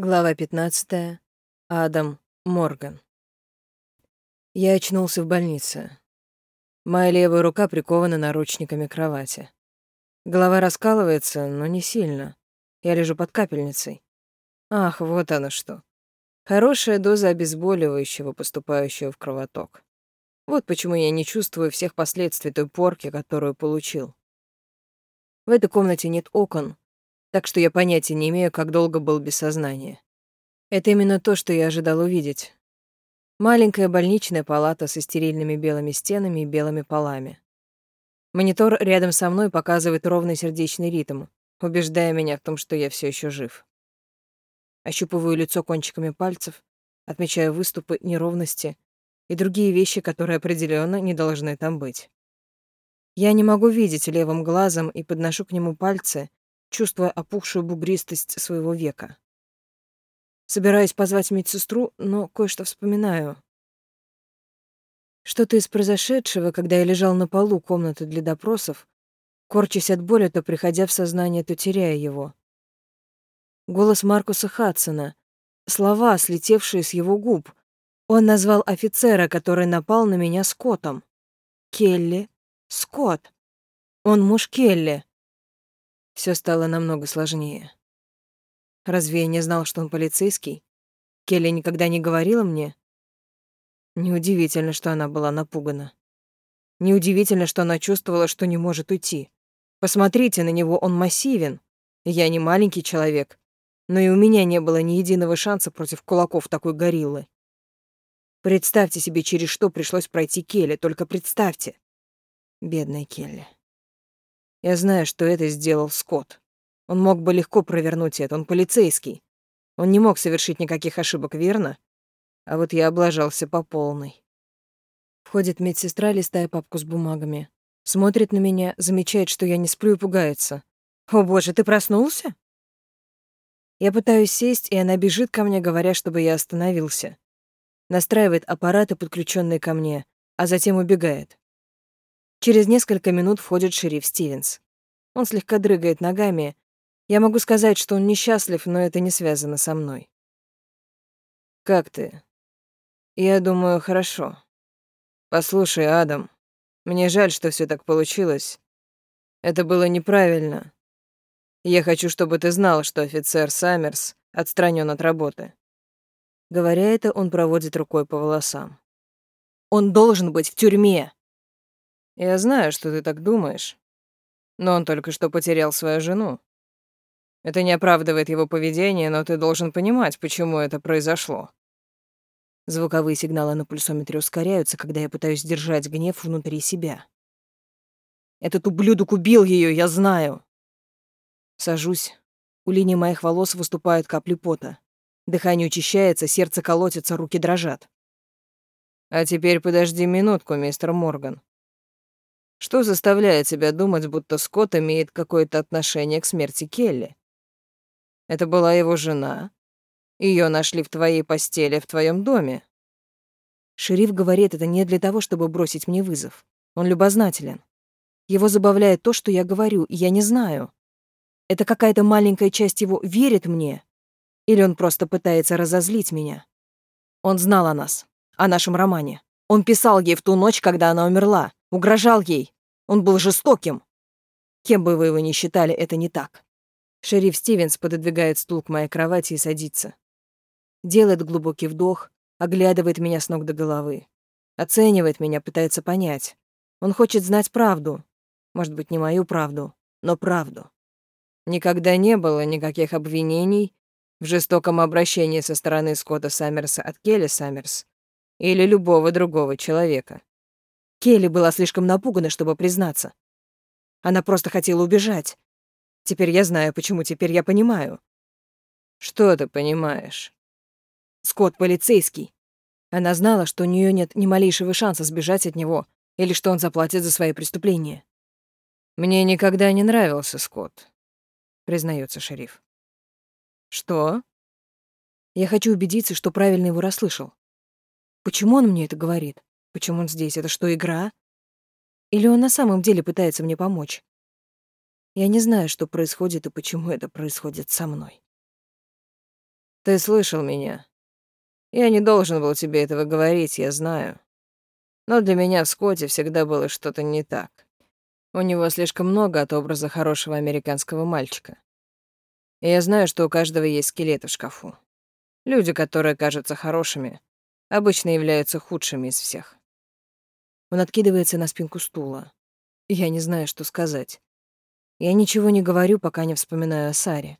Глава 15. Адам Морган. Я очнулся в больнице. Моя левая рука прикована наручниками кровати. Голова раскалывается, но не сильно. Я лежу под капельницей. Ах, вот оно что. Хорошая доза обезболивающего, поступающего в кровоток. Вот почему я не чувствую всех последствий той порки, которую получил. В этой комнате нет окон, так что я понятия не имею, как долго был без сознания. Это именно то, что я ожидал увидеть. Маленькая больничная палата со стерильными белыми стенами и белыми полами. Монитор рядом со мной показывает ровный сердечный ритм, убеждая меня в том, что я все еще жив. Ощупываю лицо кончиками пальцев, отмечаю выступы, неровности и другие вещи, которые определенно не должны там быть. Я не могу видеть левым глазом и подношу к нему пальцы, чувствуя опухшую бугристость своего века. Собираюсь позвать медсестру, но кое-что вспоминаю. Что-то из произошедшего, когда я лежал на полу комнаты для допросов, корчась от боли, то приходя в сознание, то теряя его. Голос Маркуса Хадсона, слова, слетевшие с его губ. Он назвал офицера, который напал на меня Скоттом. Келли. Скотт. Он муж Келли все стало намного сложнее. Разве я не знал, что он полицейский? Келли никогда не говорила мне? Неудивительно, что она была напугана. Неудивительно, что она чувствовала, что не может уйти. Посмотрите на него, он массивен. Я не маленький человек, но и у меня не было ни единого шанса против кулаков такой гориллы. Представьте себе, через что пришлось пройти Келли, только представьте. Бедная Келли. Я знаю, что это сделал Скотт. Он мог бы легко провернуть это, он полицейский. Он не мог совершить никаких ошибок, верно? А вот я облажался по полной. Входит медсестра, листая папку с бумагами. Смотрит на меня, замечает, что я не сплю и пугается. «О боже, ты проснулся?» Я пытаюсь сесть, и она бежит ко мне, говоря, чтобы я остановился. Настраивает аппараты, подключенные ко мне, а затем убегает. Через несколько минут входит шериф Стивенс. Он слегка дрыгает ногами. Я могу сказать, что он несчастлив, но это не связано со мной. «Как ты?» «Я думаю, хорошо. Послушай, Адам, мне жаль, что все так получилось. Это было неправильно. Я хочу, чтобы ты знал, что офицер Саммерс отстранен от работы». Говоря это, он проводит рукой по волосам. «Он должен быть в тюрьме!» Я знаю, что ты так думаешь. Но он только что потерял свою жену. Это не оправдывает его поведение, но ты должен понимать, почему это произошло. Звуковые сигналы на пульсометре ускоряются, когда я пытаюсь держать гнев внутри себя. Этот ублюдок убил ее, я знаю. Сажусь. У линии моих волос выступают капли пота. Дыхание учащается, сердце колотится, руки дрожат. А теперь подожди минутку, мистер Морган. Что заставляет тебя думать, будто Скотт имеет какое-то отношение к смерти Келли? Это была его жена. Ее нашли в твоей постели в твоем доме. Шериф говорит это не для того, чтобы бросить мне вызов. Он любознателен. Его забавляет то, что я говорю, и я не знаю. Это какая-то маленькая часть его верит мне, или он просто пытается разозлить меня. Он знал о нас, о нашем романе. Он писал ей в ту ночь, когда она умерла, угрожал ей. Он был жестоким. Кем бы вы его ни считали, это не так. Шериф Стивенс пододвигает стул к моей кровати и садится. Делает глубокий вдох, оглядывает меня с ног до головы. Оценивает меня, пытается понять. Он хочет знать правду. Может быть, не мою правду, но правду. Никогда не было никаких обвинений в жестоком обращении со стороны Скотта Саммерса от Келли Саммерс или любого другого человека. Келли была слишком напугана, чтобы признаться. Она просто хотела убежать. Теперь я знаю, почему, теперь я понимаю. Что ты понимаешь? Скотт полицейский. Она знала, что у нее нет ни малейшего шанса сбежать от него или что он заплатит за свои преступления. Мне никогда не нравился Скотт, признается шериф. Что? Я хочу убедиться, что правильно его расслышал. Почему он мне это говорит? Почему он здесь? Это что, игра? Или он на самом деле пытается мне помочь? Я не знаю, что происходит и почему это происходит со мной. Ты слышал меня. Я не должен был тебе этого говорить, я знаю. Но для меня в Скотте всегда было что-то не так. У него слишком много от образа хорошего американского мальчика. И я знаю, что у каждого есть скелеты в шкафу. Люди, которые кажутся хорошими, обычно являются худшими из всех. Он откидывается на спинку стула. Я не знаю, что сказать. Я ничего не говорю, пока не вспоминаю о Саре.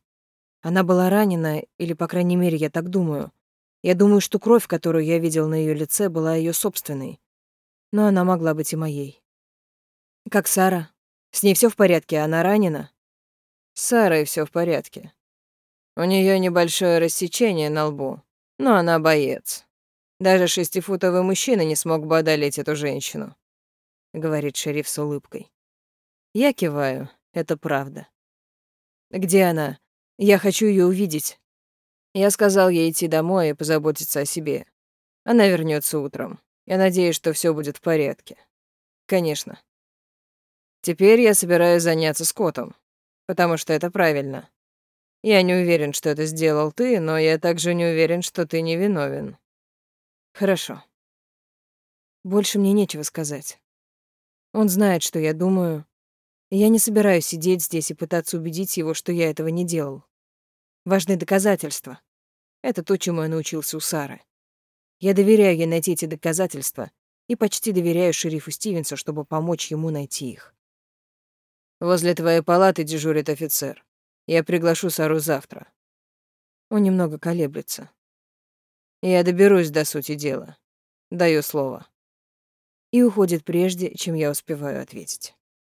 Она была ранена, или, по крайней мере, я так думаю. Я думаю, что кровь, которую я видел на ее лице, была ее собственной. Но она могла быть и моей. Как Сара? С ней все в порядке, она ранена? С Сарой все в порядке. У нее небольшое рассечение на лбу, но она боец. Даже шестифутовый мужчина не смог бы одолеть эту женщину, говорит шериф с улыбкой. Я киваю, это правда. Где она? Я хочу ее увидеть. Я сказал ей идти домой и позаботиться о себе. Она вернется утром. Я надеюсь, что все будет в порядке. Конечно. Теперь я собираюсь заняться скотом, потому что это правильно. Я не уверен, что это сделал ты, но я также не уверен, что ты не виновен. Хорошо. Больше мне нечего сказать. Он знает, что я думаю, я не собираюсь сидеть здесь и пытаться убедить его, что я этого не делал. Важны доказательства. Это то, чему я научился у Сары. Я доверяю ей найти эти доказательства и почти доверяю шерифу Стивенсу, чтобы помочь ему найти их. Возле твоей палаты дежурит офицер. Я приглашу Сару завтра. Он немного колеблется. Я доберусь до сути дела. Даю слово. И уходит прежде, чем я успеваю ответить.